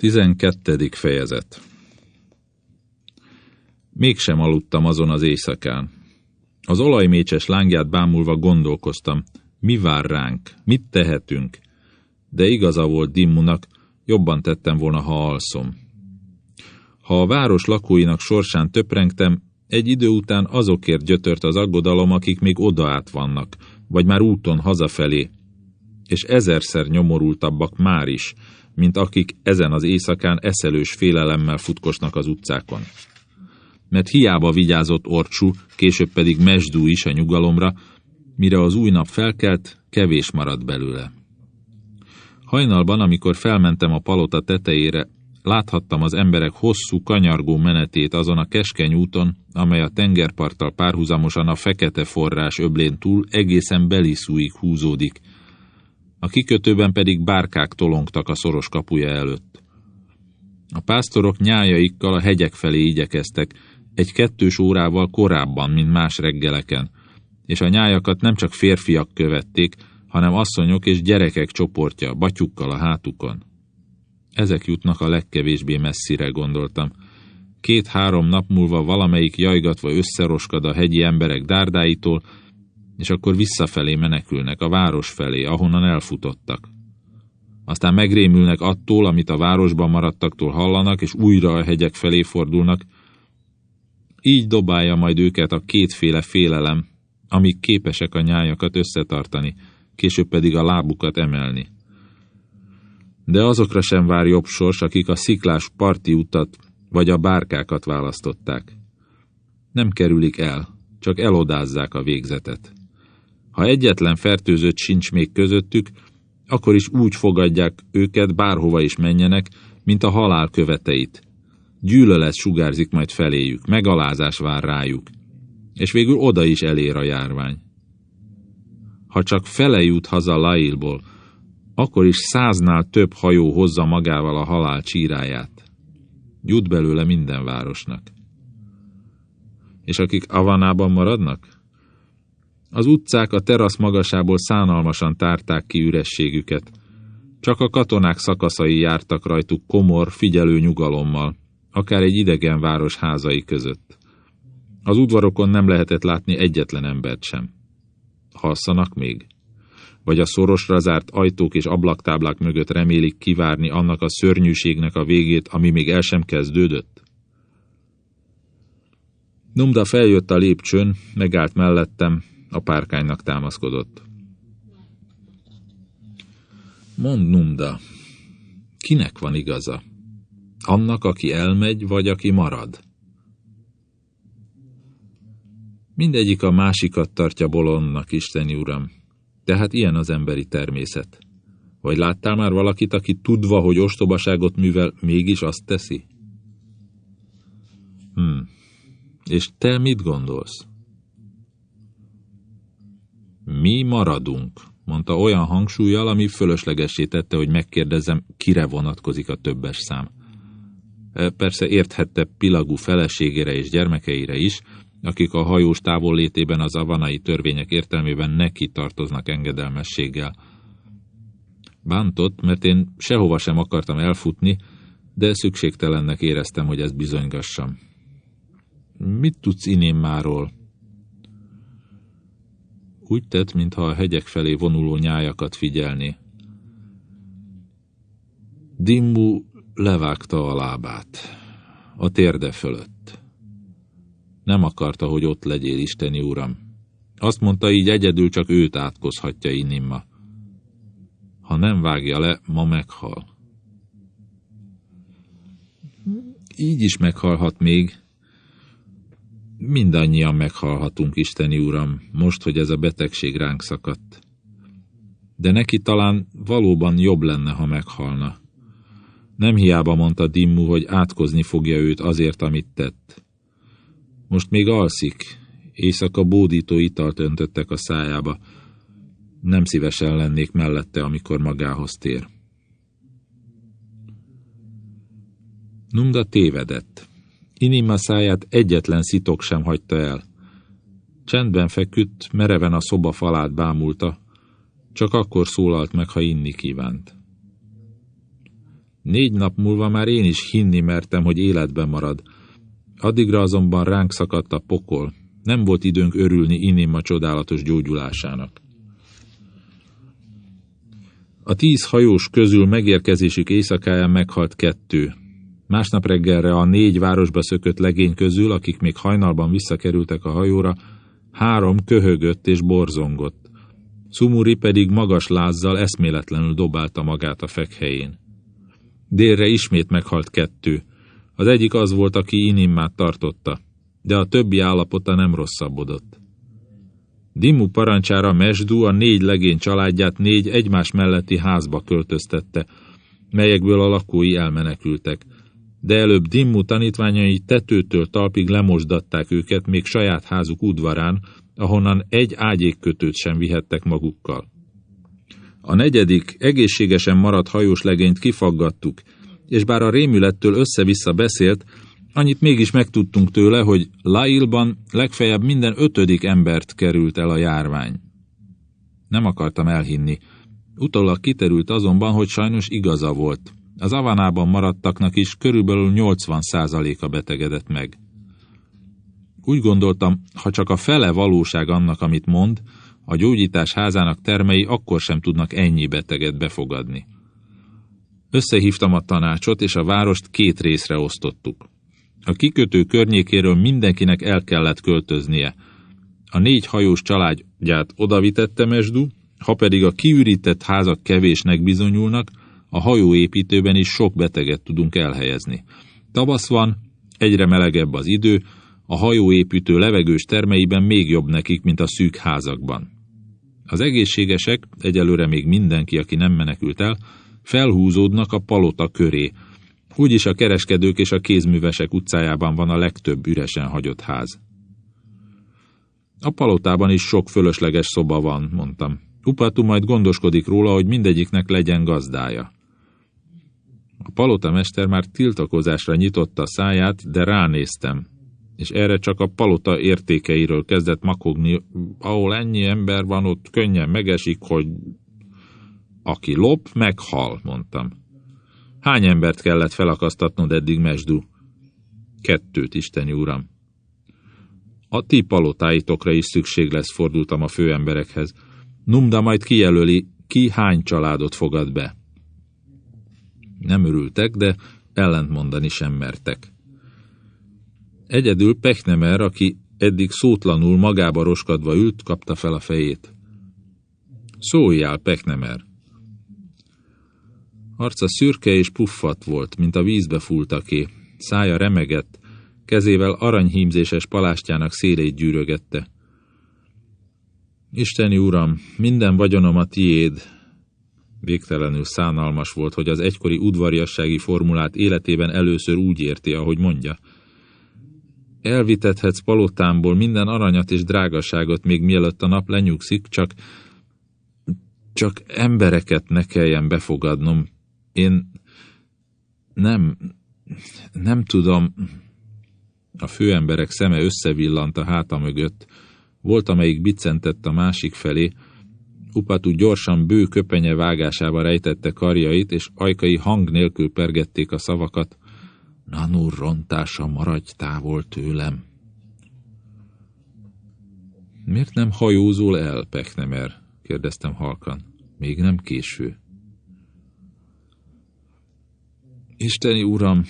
Tizenkettedik fejezet Mégsem aludtam azon az éjszakán. Az olajmécses lángját bámulva gondolkoztam, mi vár ránk, mit tehetünk, de igaza volt Dimmunak, jobban tettem volna, ha alszom. Ha a város lakóinak sorsán töprengtem, egy idő után azokért gyötört az aggodalom, akik még odaát vannak, vagy már úton hazafelé, és ezerszer nyomorultabbak már is, mint akik ezen az éjszakán eszelős félelemmel futkosnak az utcákon. Mert hiába vigyázott Orcsú, később pedig Mesdú is a nyugalomra, mire az új nap felkelt, kevés maradt belőle. Hajnalban, amikor felmentem a palota tetejére, láthattam az emberek hosszú, kanyargó menetét azon a keskeny úton, amely a tengerparttal párhuzamosan a fekete forrás öblén túl egészen Beliszúig húzódik, a kikötőben pedig bárkák tolongtak a szoros kapuja előtt. A pásztorok nyájaikkal a hegyek felé igyekeztek, egy kettős órával korábban, mint más reggeleken, és a nyájakat nem csak férfiak követték, hanem asszonyok és gyerekek csoportja, batyukkal a hátukon. Ezek jutnak a legkevésbé messzire, gondoltam. Két-három nap múlva valamelyik jajgatva összeroskad a hegyi emberek dárdáitól, és akkor visszafelé menekülnek, a város felé, ahonnan elfutottak. Aztán megrémülnek attól, amit a városban maradtaktól hallanak, és újra a hegyek felé fordulnak. Így dobálja majd őket a kétféle félelem, amíg képesek a nyájakat összetartani, később pedig a lábukat emelni. De azokra sem vár jobb sors, akik a sziklás parti utat vagy a bárkákat választották. Nem kerülik el, csak elodázzák a végzetet. Ha egyetlen fertőzött sincs még közöttük, akkor is úgy fogadják őket, bárhova is menjenek, mint a halál követeit. Gyűlölet sugárzik majd feléjük, megalázás vár rájuk, és végül oda is elér a járvány. Ha csak fele jut haza Lailból, akkor is száznál több hajó hozza magával a halál csíráját. Jut belőle minden városnak. És akik Avanában maradnak? Az utcák a terasz magasából szánalmasan tárták ki ürességüket. Csak a katonák szakaszai jártak rajtuk komor, figyelő nyugalommal, akár egy idegen város házai között. Az udvarokon nem lehetett látni egyetlen embert sem. Halszanak még? Vagy a szorosra zárt ajtók és ablaktáblák mögött remélik kivárni annak a szörnyűségnek a végét, ami még el sem kezdődött? Numda feljött a lépcsőn, megállt mellettem, a párkánynak támaszkodott. Mond Numda, kinek van igaza? Annak, aki elmegy, vagy aki marad? Mindegyik a másikat tartja bolondnak, Isteni Uram. Tehát ilyen az emberi természet. Vagy láttál már valakit, aki tudva, hogy ostobaságot művel, mégis azt teszi? Hm. És te mit gondolsz? Mi maradunk, mondta olyan hangsúlyjal, ami fölöslegessé tette, hogy megkérdezem, kire vonatkozik a többes szám. E, persze érthette Pilagú feleségére és gyermekeire is, akik a hajós távollétében az avanai törvények értelmében neki tartoznak engedelmességgel. Bántott, mert én sehova sem akartam elfutni, de szükségtelennek éreztem, hogy ezt bizonygassam. Mit tudsz Inémmáról? Úgy tett, mintha a hegyek felé vonuló nyájakat figyelni. Dimmu levágta a lábát, a térde fölött. Nem akarta, hogy ott legyél, Isteni Uram. Azt mondta, így egyedül csak őt átkozhatja Inimma. Ha nem vágja le, ma meghal. Így is meghalhat még, Mindannyian meghalhatunk, Isteni Uram, most, hogy ez a betegség ránk szakadt. De neki talán valóban jobb lenne, ha meghalna. Nem hiába mondta Dimmu, hogy átkozni fogja őt azért, amit tett. Most még alszik, éjszaka bódító italt öntöttek a szájába. Nem szívesen lennék mellette, amikor magához tér. Nunda tévedett. Inima száját egyetlen szitok sem hagyta el. Csendben feküdt, mereven a szoba falát bámulta, csak akkor szólalt meg, ha inni kívánt. Négy nap múlva már én is hinni mertem, hogy életben marad. Addigra azonban ránk szakadt a pokol. Nem volt időnk örülni Inima csodálatos gyógyulásának. A tíz hajós közül megérkezésük éjszakáján meghalt kettő. Másnap reggelre a négy városba szökött legény közül, akik még hajnalban visszakerültek a hajóra, három köhögött és borzongott. Sumuri pedig magas lázzal eszméletlenül dobálta magát a fekhelyén. Délre ismét meghalt kettő. Az egyik az volt, aki Inimmát tartotta, de a többi állapota nem rosszabbodott. Dimmu parancsára Mesdu a négy legény családját négy egymás melletti házba költöztette, melyekből a lakói elmenekültek. De előbb Dimmu tanítványai tetőtől talpig lemosdatták őket még saját házuk udvarán, ahonnan egy ágyékkötőt sem vihettek magukkal. A negyedik, egészségesen maradt hajós legényt kifaggattuk, és bár a rémülettől össze-vissza beszélt, Annyit mégis megtudtunk tőle, hogy Lailban legfeljebb minden ötödik embert került el a járvány. Nem akartam elhinni. Utólag kiterült azonban, hogy sajnos igaza volt. Az avanában maradtaknak is körülbelül 80%-a betegedett meg. Úgy gondoltam, ha csak a fele valóság annak, amit mond, a gyógyítás házának termei akkor sem tudnak ennyi beteget befogadni. Összehívtam a tanácsot, és a várost két részre osztottuk. A kikötő környékéről mindenkinek el kellett költöznie. A négy hajós családját odavitette Mesdu, ha pedig a kiürített házak kevésnek bizonyulnak, a hajóépítőben is sok beteget tudunk elhelyezni. Tavasz van, egyre melegebb az idő, a hajóépítő levegős termeiben még jobb nekik, mint a szűk házakban. Az egészségesek, egyelőre még mindenki, aki nem menekült el, felhúzódnak a palota köré, Úgyis a kereskedők és a kézművesek utcájában van a legtöbb üresen hagyott ház. A palotában is sok fölösleges szoba van, mondtam. Upatu majd gondoskodik róla, hogy mindegyiknek legyen gazdája. A palota mester már tiltakozásra nyitotta száját, de ránéztem, és erre csak a palota értékeiről kezdett makogni, ahol ennyi ember van, ott könnyen megesik, hogy aki lop, meghal, mondtam. Hány embert kellett felakasztatnod eddig, Mesdu? Kettőt, Isteni Uram. A ti palotáitokra is szükség lesz, fordultam a főemberekhez. Numda majd kijelöli, ki hány családot fogad be. Nem örültek, de ellentmondani sem mertek. Egyedül Pechnemer, aki eddig szótlanul magába roskadva ült, kapta fel a fejét. Szóljál, Pechnemer! Arca szürke és puffat volt, mint a vízbe fultaké. Szája remegett, kezével aranyhímzéses palástjának szélét gyűrögette. Isteni Uram, minden vagyonom a tiéd. Végtelenül szánalmas volt, hogy az egykori udvariassági formulát életében először úgy érti, ahogy mondja. Elvitethetsz palotámból minden aranyat és drágaságot, még mielőtt a nap lenyugszik, csak csak embereket ne kelljen befogadnom, én nem, nem tudom, a főemberek szeme összevillant a háta mögött, volt, amelyik bicentett a másik felé, Upatú gyorsan bő köpenye vágásába rejtette karjait, és ajkai hang nélkül pergették a szavakat. Nanur rontása maradj távol tőlem. Miért nem hajózol el, Peknemer? kérdeztem halkan. Még nem késő. Isteni Uram,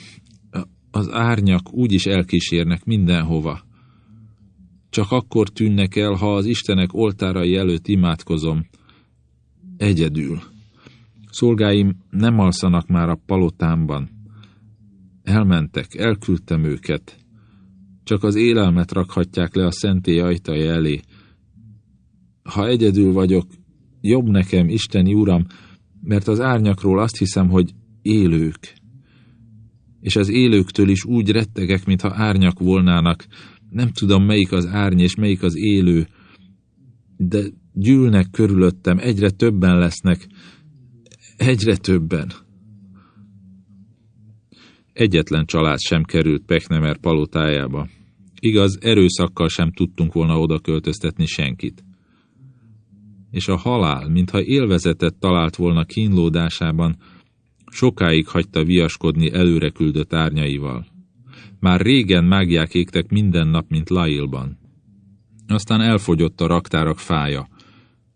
az árnyak úgy is elkísérnek mindenhova. Csak akkor tűnnek el, ha az Istenek oltárai előtt imádkozom. Egyedül. Szolgáim nem alszanak már a palotámban. Elmentek, elküldtem őket. Csak az élelmet rakhatják le a szentély ajtai elé. Ha egyedül vagyok, jobb nekem, Isteni Uram, mert az árnyakról azt hiszem, hogy élők és az élőktől is úgy rettegek, mintha árnyak volnának. Nem tudom, melyik az árny és melyik az élő, de gyűlnek körülöttem, egyre többen lesznek, egyre többen. Egyetlen család sem került Pechnemer palotájába. Igaz, erőszakkal sem tudtunk volna oda költöztetni senkit. És a halál, mintha élvezetet talált volna kínlódásában, Sokáig hagyta viaskodni előre küldött árnyaival. Már régen mágiák égtek minden nap, mint Lailban. Aztán elfogyott a raktárak fája.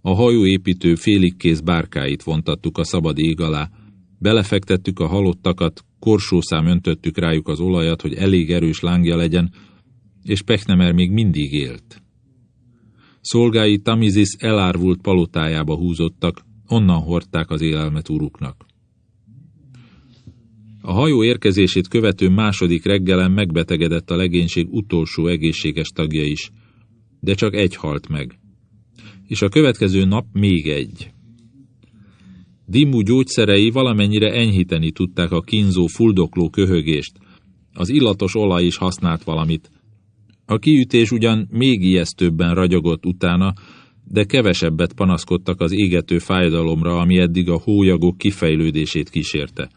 A hajóépítő féligkész bárkáit vontattuk a szabad ég alá, belefektettük a halottakat, korsószám öntöttük rájuk az olajat, hogy elég erős lángja legyen, és Pechnemer még mindig élt. Szolgái Tamizis elárvult palotájába húzottak, onnan hordták az élelmet uruknak. A hajó érkezését követő második reggelen megbetegedett a legénység utolsó egészséges tagja is, de csak egy halt meg. És a következő nap még egy. Dimmu gyógyszerei valamennyire enyhíteni tudták a kínzó, fuldokló köhögést. Az illatos olaj is használt valamit. A kiütés ugyan még ijesztőbben ragyogott utána, de kevesebbet panaszkodtak az égető fájdalomra, ami eddig a hólyagok kifejlődését kísérte.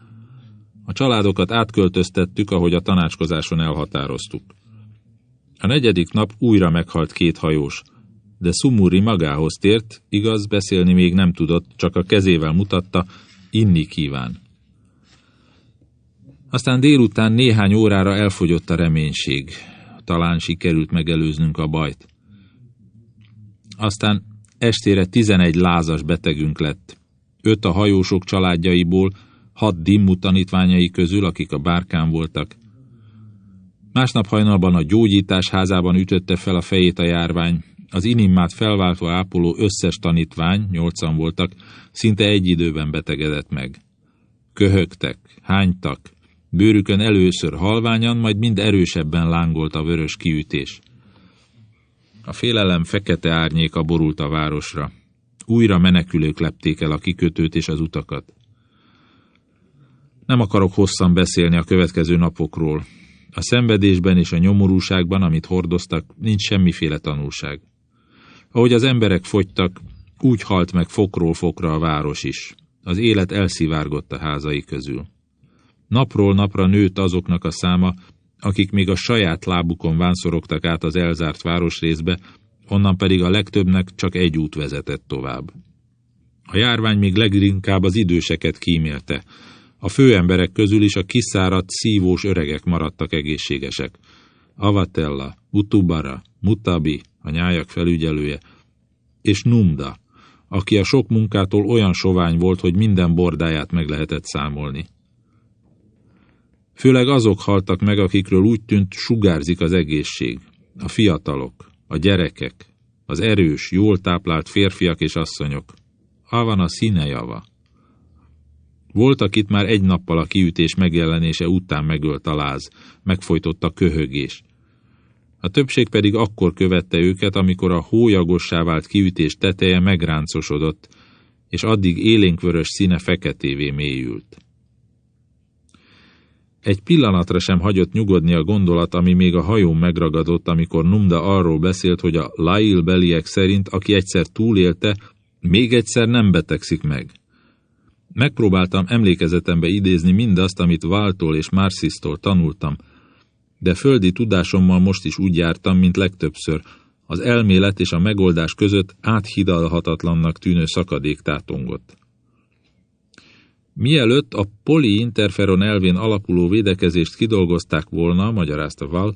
A családokat átköltöztettük, ahogy a tanácskozáson elhatároztuk. A negyedik nap újra meghalt két hajós, de Sumuri magához tért, igaz, beszélni még nem tudott, csak a kezével mutatta, inni kíván. Aztán délután néhány órára elfogyott a reménység. Talán sikerült megelőznünk a bajt. Aztán estére tizenegy lázas betegünk lett. Öt a hajósok családjaiból, hat dimmu tanítványai közül, akik a bárkán voltak. Másnap hajnalban a gyógyítás házában ütötte fel a fejét a járvány. Az inimmát felváltva ápoló összes tanítvány, nyolcan voltak, szinte egy időben betegedett meg. Köhögtek, hánytak, bőrükön először halványan, majd mind erősebben lángolt a vörös kiütés. A félelem fekete árnyéka borult a városra. Újra menekülők lepték el a kikötőt és az utakat. Nem akarok hosszan beszélni a következő napokról. A szenvedésben és a nyomorúságban, amit hordoztak, nincs semmiféle tanulság. Ahogy az emberek fogytak, úgy halt meg fokról fokra a város is. Az élet elszivárgott a házai közül. Napról napra nőtt azoknak a száma, akik még a saját lábukon vánszorogtak át az elzárt városrészbe, onnan pedig a legtöbbnek csak egy út vezetett tovább. A járvány még leginkább az időseket kímélte, a főemberek közül is a kiszáradt, szívós öregek maradtak egészségesek. Avatella, Utubara, Mutabi, a nyájak felügyelője, és Numda, aki a sok munkától olyan sovány volt, hogy minden bordáját meg lehetett számolni. Főleg azok haltak meg, akikről úgy tűnt, sugárzik az egészség. A fiatalok, a gyerekek, az erős, jól táplált férfiak és asszonyok. Avan a színe java. Voltak itt már egy nappal a kiütés megjelenése után megölt a láz, megfojtott a köhögés. A többség pedig akkor követte őket, amikor a hólyagossá vált kiütés teteje megráncosodott, és addig élénkvörös színe feketévé mélyült. Egy pillanatra sem hagyott nyugodni a gondolat, ami még a hajón megragadott, amikor Numda arról beszélt, hogy a Lail beliek szerint, aki egyszer túlélte, még egyszer nem betegszik meg. Megpróbáltam emlékezetembe idézni mindazt, amit Váltól és Marsisztól tanultam, de földi tudásommal most is úgy jártam, mint legtöbbször, az elmélet és a megoldás között áthidalhatatlannak tűnő szakadék tátongott. Mielőtt a poliinterferon elvén alapuló védekezést kidolgozták volna, magyarázta Val,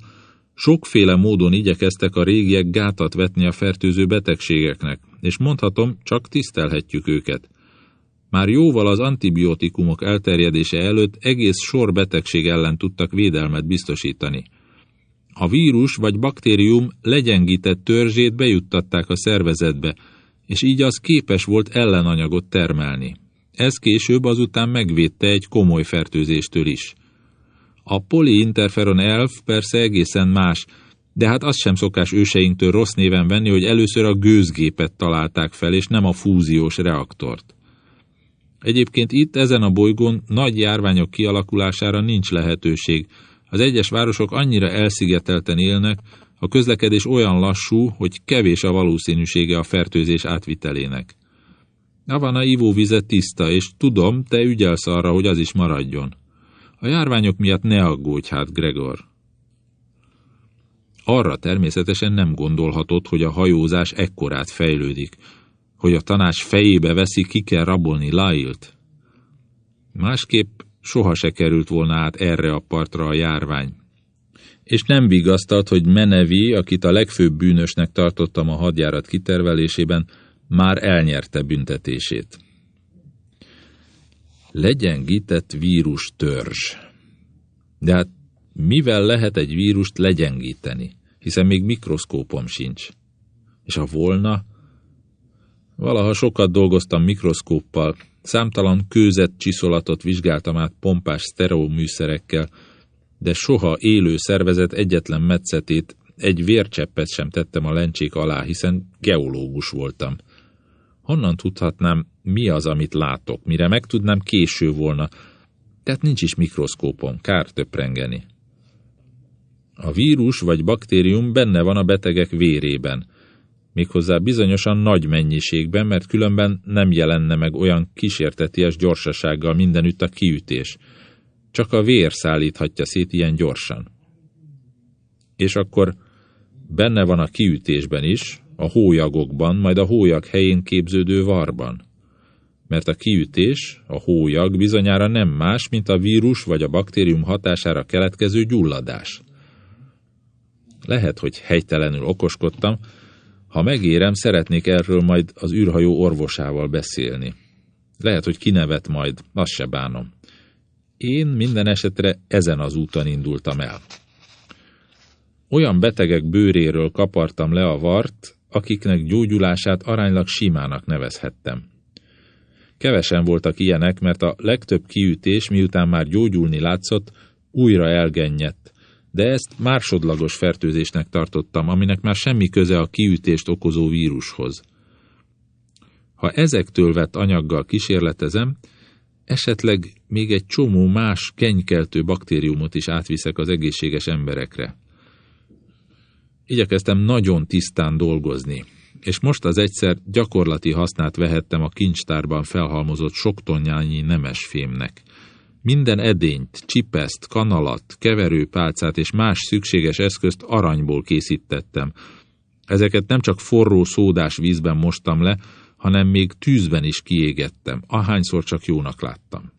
sokféle módon igyekeztek a régiek gátat vetni a fertőző betegségeknek, és mondhatom, csak tisztelhetjük őket – már jóval az antibiotikumok elterjedése előtt egész sor betegség ellen tudtak védelmet biztosítani. A vírus vagy baktérium legyengített törzsét bejuttatták a szervezetbe, és így az képes volt ellenanyagot termelni. Ez később azután megvédte egy komoly fertőzéstől is. A poliinterferon elf persze egészen más, de hát azt sem szokás őseinktől rossz néven venni, hogy először a gőzgépet találták fel, és nem a fúziós reaktort. Egyébként itt, ezen a bolygón nagy járványok kialakulására nincs lehetőség. Az egyes városok annyira elszigetelten élnek, a közlekedés olyan lassú, hogy kevés a valószínűsége a fertőzés átvitelének. Havana ivóvize tiszta, és tudom, te ügyelsz arra, hogy az is maradjon. A járványok miatt ne aggódj hát, Gregor. Arra természetesen nem gondolhatott, hogy a hajózás ekkorát fejlődik, hogy a tanács fejébe veszi, ki kell rabolni Lailt. Másképp soha se került volna át erre a partra a járvány. És nem vigasztalt, hogy Menevi, akit a legfőbb bűnösnek tartottam a hadjárat kitervelésében, már elnyerte büntetését. Legyengített vírus törzs. De hát mivel lehet egy vírust legyengíteni, hiszen még mikroszkópom sincs. És ha volna, valaha sokat dolgoztam mikroszkóppal, számtalan kőzet csiszolatot vizsgáltam át pompás sztereoműszerekkel, de soha élő szervezet egyetlen metszetét, egy vércseppet sem tettem a lencsék alá, hiszen geológus voltam. Honnan tudhatnám, mi az, amit látok, mire megtudnám késő volna, tehát nincs is mikroszkópom, kár töprengeni. A vírus vagy baktérium benne van a betegek vérében, méghozzá bizonyosan nagy mennyiségben, mert különben nem jelenne meg olyan kísérteties gyorsasággal mindenütt a kiütés. Csak a vér szállíthatja szét ilyen gyorsan. És akkor benne van a kiütésben is, a hólyagokban, majd a hólyag helyén képződő varban. Mert a kiütés, a hólyag bizonyára nem más, mint a vírus vagy a baktérium hatására keletkező gyulladás. Lehet, hogy helytelenül okoskodtam, ha megérem, szeretnék erről majd az űrhajó orvosával beszélni. Lehet, hogy kinevet majd, azt se bánom. Én minden esetre ezen az úton indultam el. Olyan betegek bőréről kapartam le a vart, akiknek gyógyulását aránylag simának nevezhettem. Kevesen voltak ilyenek, mert a legtöbb kiütés, miután már gyógyulni látszott, újra elgennyett, de ezt másodlagos fertőzésnek tartottam, aminek már semmi köze a kiütést okozó vírushoz. Ha ezektől vett anyaggal kísérletezem, esetleg még egy csomó más kenykeltő baktériumot is átviszek az egészséges emberekre. Igyekeztem nagyon tisztán dolgozni, és most az egyszer gyakorlati hasznát vehettem a kincstárban felhalmozott sok tonnányi nemes fémnek. Minden edényt, csipeszt, kanalat, keverőpálcát és más szükséges eszközt aranyból készítettem. Ezeket nem csak forró szódás vízben mostam le, hanem még tűzben is kiégettem, ahányszor csak jónak láttam.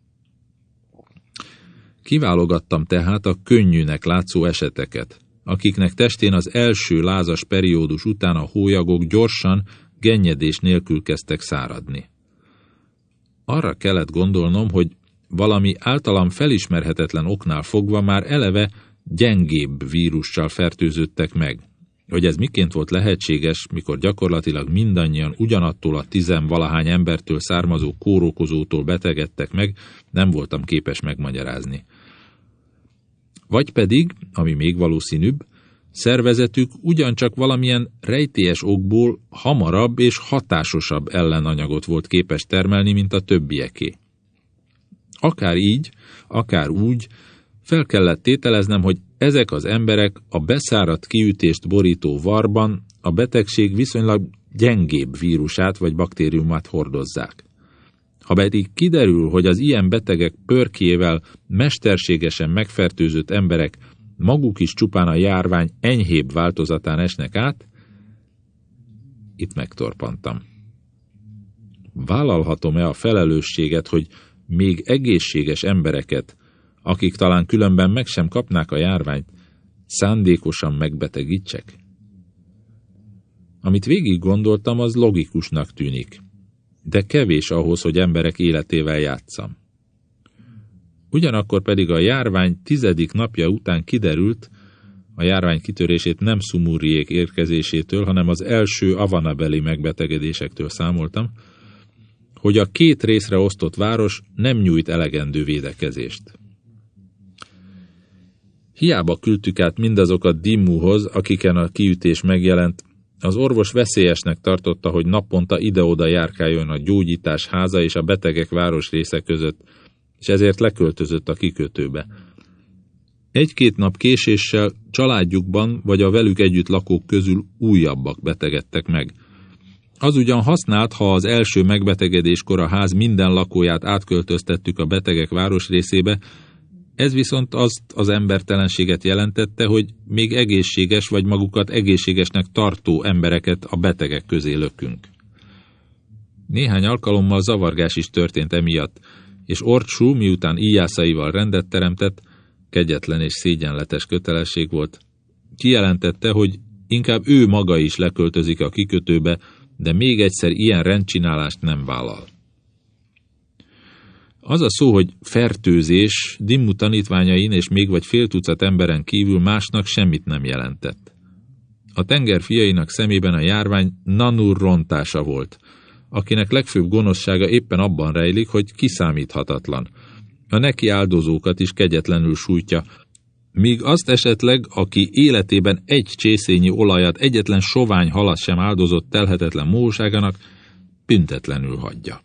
Kiválogattam tehát a könnyűnek látszó eseteket, akiknek testén az első lázas periódus után a hólyagok gyorsan, gennyedés nélkül kezdtek száradni. Arra kellett gondolnom, hogy valami általam felismerhetetlen oknál fogva már eleve gyengébb vírussal fertőződtek meg. Hogy ez miként volt lehetséges, mikor gyakorlatilag mindannyian ugyanattól a tizenvalahány embertől származó kórokozótól betegedtek meg, nem voltam képes megmagyarázni. Vagy pedig, ami még valószínűbb, szervezetük ugyancsak valamilyen rejtélyes okból hamarabb és hatásosabb ellenanyagot volt képes termelni, mint a többieké. Akár így, akár úgy, fel kellett tételeznem, hogy ezek az emberek a beszáradt kiütést borító varban a betegség viszonylag gyengébb vírusát vagy baktériumát hordozzák. Ha pedig kiderül, hogy az ilyen betegek pörkével mesterségesen megfertőzött emberek maguk is csupán a járvány enyhébb változatán esnek át, itt megtorpantam. Vállalhatom-e a felelősséget, hogy még egészséges embereket, akik talán különben meg sem kapnák a járványt, szándékosan megbetegítsek? Amit végig gondoltam, az logikusnak tűnik de kevés ahhoz, hogy emberek életével játszam. Ugyanakkor pedig a járvány tizedik napja után kiderült, a járvány kitörését nem szumúriék érkezésétől, hanem az első avanabeli megbetegedésektől számoltam, hogy a két részre osztott város nem nyújt elegendő védekezést. Hiába küldtük át mindazokat Dimmuhoz, akiken a kiütés megjelent, az orvos veszélyesnek tartotta, hogy naponta ide-oda járkáljon a gyógyítás háza és a betegek városrésze között, és ezért leköltözött a kikötőbe. Egy-két nap késéssel családjukban vagy a velük együtt lakók közül újabbak betegedtek meg. Az ugyan használt, ha az első megbetegedéskor a ház minden lakóját átköltöztettük a betegek városrészébe, ez viszont azt az embertelenséget jelentette, hogy még egészséges vagy magukat egészségesnek tartó embereket a betegek közé lökünk. Néhány alkalommal zavargás is történt emiatt, és Orcsú, miután íjászaival rendet teremtett, kegyetlen és szégyenletes kötelesség volt, kijelentette, hogy inkább ő maga is leköltözik a kikötőbe, de még egyszer ilyen rendcsinálást nem vállal. Az a szó, hogy fertőzés Dimmu tanítványain és még vagy fél tucat emberen kívül másnak semmit nem jelentett. A tenger fiainak szemében a járvány Nanur rontása volt, akinek legfőbb gonoszsága éppen abban rejlik, hogy kiszámíthatatlan. A neki áldozókat is kegyetlenül sújtja, míg azt esetleg, aki életében egy csészényi olajat egyetlen sovány halat sem áldozott telhetetlen móságának, büntetlenül hagyja.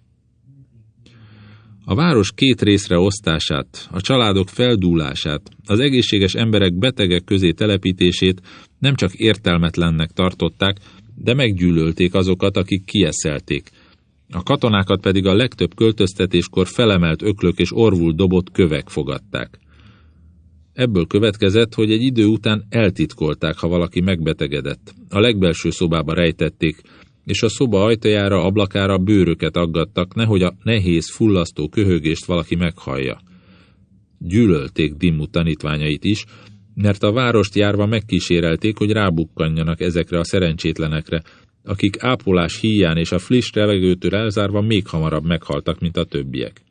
A város két részre osztását, a családok feldúlását, az egészséges emberek betegek közé telepítését nem csak értelmetlennek tartották, de meggyűlölték azokat, akik kieszelték. A katonákat pedig a legtöbb költöztetéskor felemelt öklök és orvul dobott kövek fogadták. Ebből következett, hogy egy idő után eltitkolták, ha valaki megbetegedett. A legbelső szobába rejtették, és a szoba ajtajára, ablakára bőröket aggattak, nehogy a nehéz, fullasztó köhögést valaki meghallja. Gyűlölték Dimmu tanítványait is, mert a várost járva megkísérelték, hogy rábukkanjanak ezekre a szerencsétlenekre, akik ápolás híján és a friss levegőtől elzárva még hamarabb meghaltak, mint a többiek.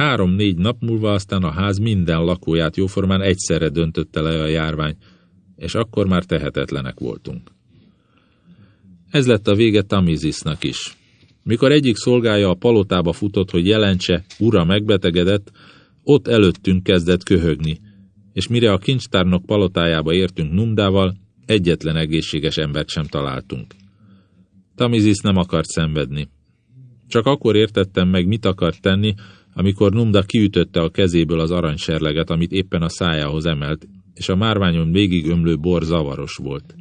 Három-négy nap múlva aztán a ház minden lakóját jóformán egyszerre döntötte le a járvány, és akkor már tehetetlenek voltunk. Ez lett a vége Tamizisnak is. Mikor egyik szolgája a palotába futott, hogy jelentse, ura megbetegedett, ott előttünk kezdett köhögni, és mire a kincstárnok palotájába értünk Numdával, egyetlen egészséges embert sem találtunk. Tamizis nem akart szenvedni. Csak akkor értettem meg, mit akart tenni, amikor Numda kiütötte a kezéből az aranyserleget, amit éppen a szájához emelt, és a márványon végig ömlő bor zavaros volt.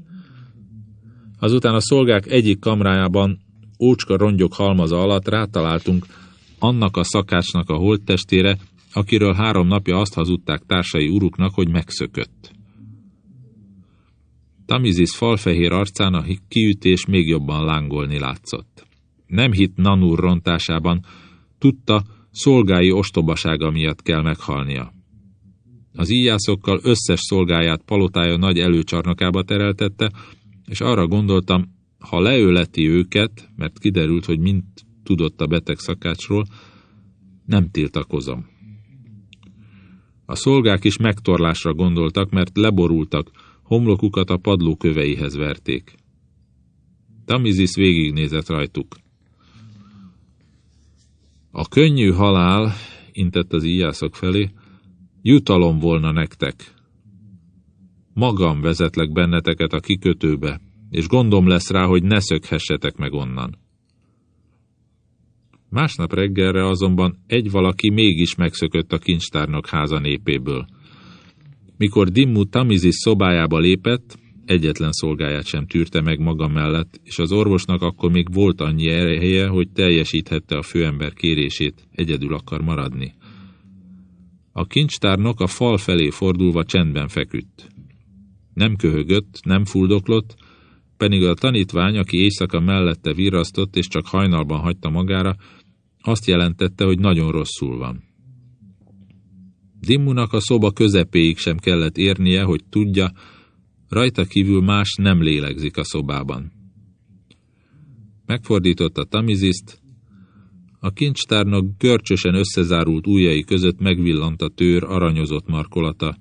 Azután a szolgák egyik kamrájában, ócska rongyok halmaza alatt rátaláltunk annak a szakácsnak a holttestére, akiről három napja azt hazudták társai uruknak, hogy megszökött. Tamizis falfehér arcán a kiütés még jobban lángolni látszott. Nem hitt Nanur rontásában, tudta, szolgái ostobasága miatt kell meghalnia. Az íjászokkal összes szolgáját palotája nagy előcsarnokába tereltette, és arra gondoltam, ha leöleti őket, mert kiderült, hogy mind tudott a beteg szakácsról, nem tiltakozom. A szolgák is megtorlásra gondoltak, mert leborultak, homlokukat a padló köveihez verték. Tamizis végignézett rajtuk. A könnyű halál, intett az íjászok felé, jutalom volna nektek. Magam vezetlek benneteket a kikötőbe, és gondom lesz rá, hogy ne szökhessetek meg onnan. Másnap reggelre azonban egy valaki mégis megszökött a kincstárnok háza népéből. Mikor Dimmu Tamizis szobájába lépett, egyetlen szolgáját sem tűrte meg maga mellett, és az orvosnak akkor még volt annyi ereje, hogy teljesíthette a főember kérését, egyedül akar maradni. A kincstárnok a fal felé fordulva csendben feküdt. Nem köhögött, nem fuldoklott, pedig a tanítvány, aki éjszaka mellette virrasztott és csak hajnalban hagyta magára, azt jelentette, hogy nagyon rosszul van. Dimmunak a szoba közepéig sem kellett érnie, hogy tudja, rajta kívül más nem lélegzik a szobában. Megfordította Tamiziszt, a kincstárnak görcsösen összezárult ujjai között megvillant a tőr aranyozott markolata,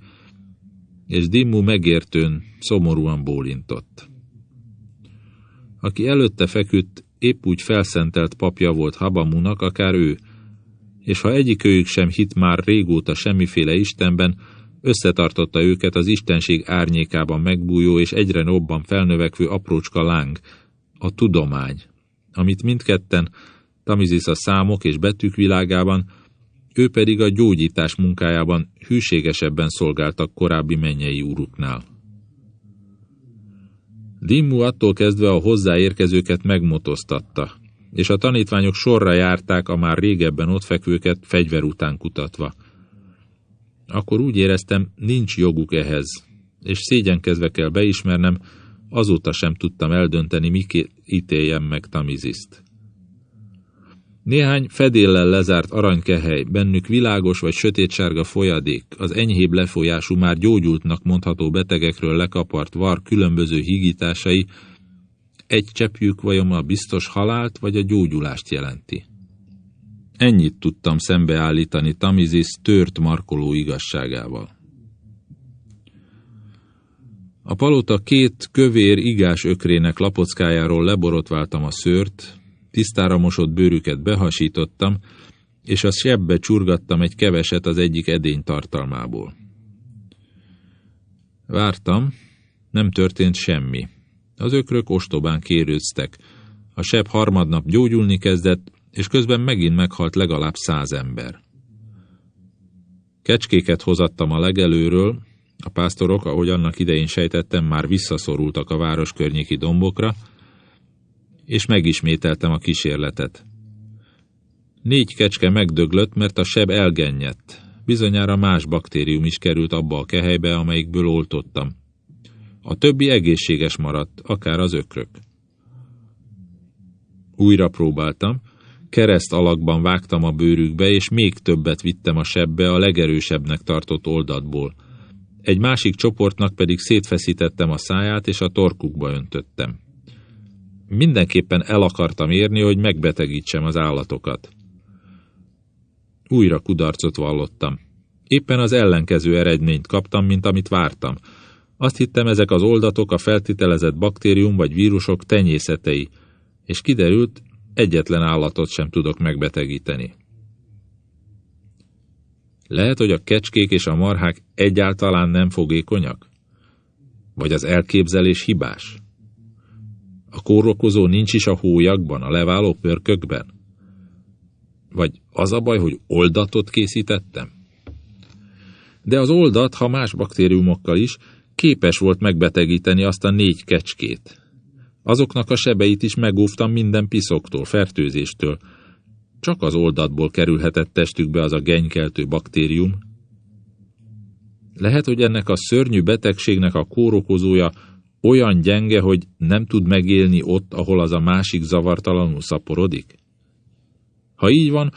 és Dimmu megértőn, szomorúan bólintott. Aki előtte feküdt, épp úgy felszentelt papja volt Habamunak, akár ő, és ha egyikőjük sem hit már régóta semmiféle Istenben, összetartotta őket az Istenség árnyékában megbújó és egyre nobban felnövekvő aprócska láng, a tudomány, amit mindketten, Tamizis a számok és betűk világában, ő pedig a gyógyítás munkájában hűségesebben szolgáltak korábbi mennyei uruknál. Dimmu attól kezdve a hozzáérkezőket megmotoztatta, és a tanítványok sorra járták a már régebben ott fekvőket fegyver után kutatva. Akkor úgy éreztem, nincs joguk ehhez, és szégyenkezve kell beismernem, azóta sem tudtam eldönteni, miké ítéljem meg Tamiziszt. Néhány fedéllel lezárt aranykehely, bennük világos vagy sötétsárga folyadék, az enyhébb lefolyású már gyógyultnak mondható betegekről lekapart var különböző higításai, egy cseppjük vajon a biztos halált vagy a gyógyulást jelenti. Ennyit tudtam szembeállítani Tamizis tört markoló igazságával. A palota két kövér igás ökrének lapockájáról leborotváltam a szőrt, tisztára mosott bőrüket behasítottam, és a sebbe csurgattam egy keveset az egyik edény tartalmából. Vártam, nem történt semmi. Az ökrök ostobán kérőztek. A seb harmadnap gyógyulni kezdett, és közben megint meghalt legalább száz ember. Kecskéket hozattam a legelőről, a pásztorok, ahogy annak idején sejtettem, már visszaszorultak a város környéki dombokra, és megismételtem a kísérletet. Négy kecske megdöglött, mert a seb elgennyett. Bizonyára más baktérium is került abba a kehelybe, amelyikből oltottam. A többi egészséges maradt, akár az ökrök. Újra próbáltam, kereszt alakban vágtam a bőrükbe, és még többet vittem a sebbe a legerősebbnek tartott oldatból. Egy másik csoportnak pedig szétfeszítettem a száját, és a torkukba öntöttem. Mindenképpen el akartam érni, hogy megbetegítsem az állatokat. Újra kudarcot vallottam. Éppen az ellenkező eredményt kaptam, mint amit vártam. Azt hittem, ezek az oldatok a feltételezett baktérium vagy vírusok tenyészetei, és kiderült, egyetlen állatot sem tudok megbetegíteni. Lehet, hogy a kecskék és a marhák egyáltalán nem fogékonyak? Vagy az elképzelés hibás? A kórokozó nincs is a hólyakban, a leváló pörkökben? Vagy az a baj, hogy oldatot készítettem? De az oldat, ha más baktériumokkal is, képes volt megbetegíteni azt a négy kecskét. Azoknak a sebeit is megóvtam minden piszoktól, fertőzéstől. Csak az oldatból kerülhetett testükbe az a genykeltő baktérium. Lehet, hogy ennek a szörnyű betegségnek a kórokozója olyan gyenge, hogy nem tud megélni ott, ahol az a másik zavartalanul szaporodik? Ha így van,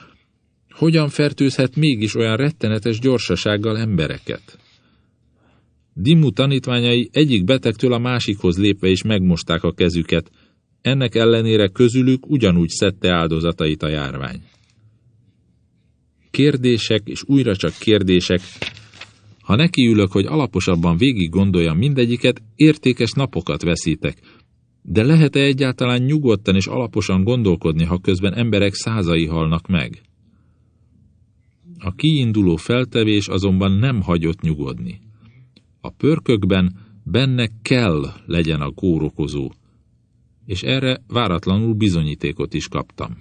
hogyan fertőzhet mégis olyan rettenetes gyorsasággal embereket? Dimmu tanítványai egyik betegtől a másikhoz lépve is megmosták a kezüket, ennek ellenére közülük ugyanúgy szedte áldozatait a járvány. Kérdések és újra csak kérdések, ha nekiülök, hogy alaposabban végig gondoljam mindegyiket, értékes napokat veszítek. De lehet-e egyáltalán nyugodtan és alaposan gondolkodni, ha közben emberek százai halnak meg? A kiinduló feltevés azonban nem hagyott nyugodni. A pörkökben benne kell legyen a kórokozó, és erre váratlanul bizonyítékot is kaptam.